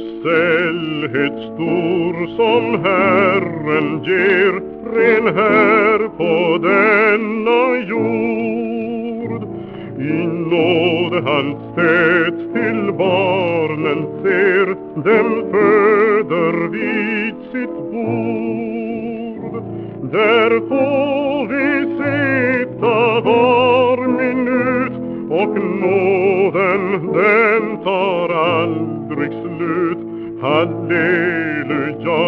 Osällhet stor som Herren ger ren här på denna han stöd till barnen ser, dem föder vid sitt bord. Där får vi sitta var minut och nåden den tar aldrig slut. Halleluja,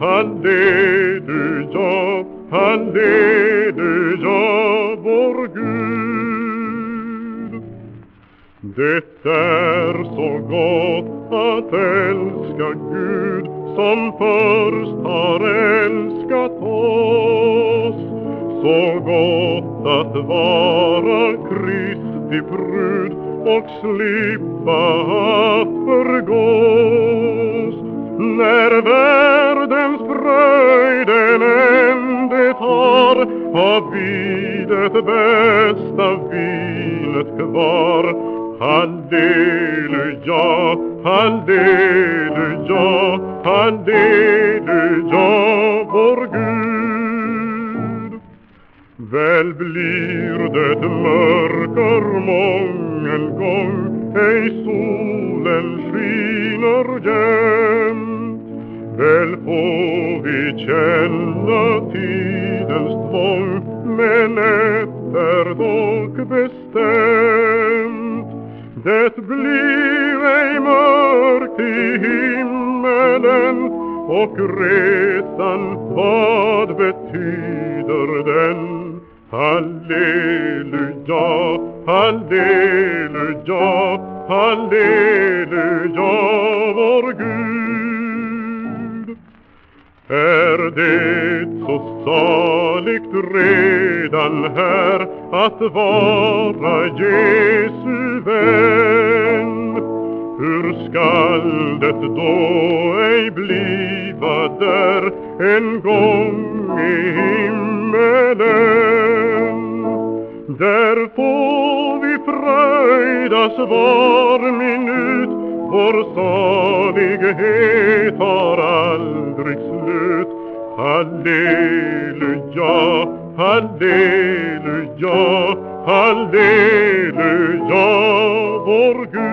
halleluja, halleluja, Det är så gott att älska Gud som först har älskat oss. Så gott att vara Kristi brud och slippa att förgås. När världens fröjd en ände tar har vi det bästa vinet kvar. Halleluja, halleluja, halleluja, vår Gud. Väl blir det mörker mången gång, ej solen skiner jämt. Väl får vi känna tidens tvång, men blir ej mörkt i himmelen och resan, vad betyder den? Halleluja, halleluja, halleluja, vår Gud. Är det så saligt redan här att vara Jesu vän? Hur skall det då ej bliva där en gång i himmelen? Där får vi fröjdas var minut, vår salighet har aldrig slut. Halleluja, halleluja, halleluja, vår Gud.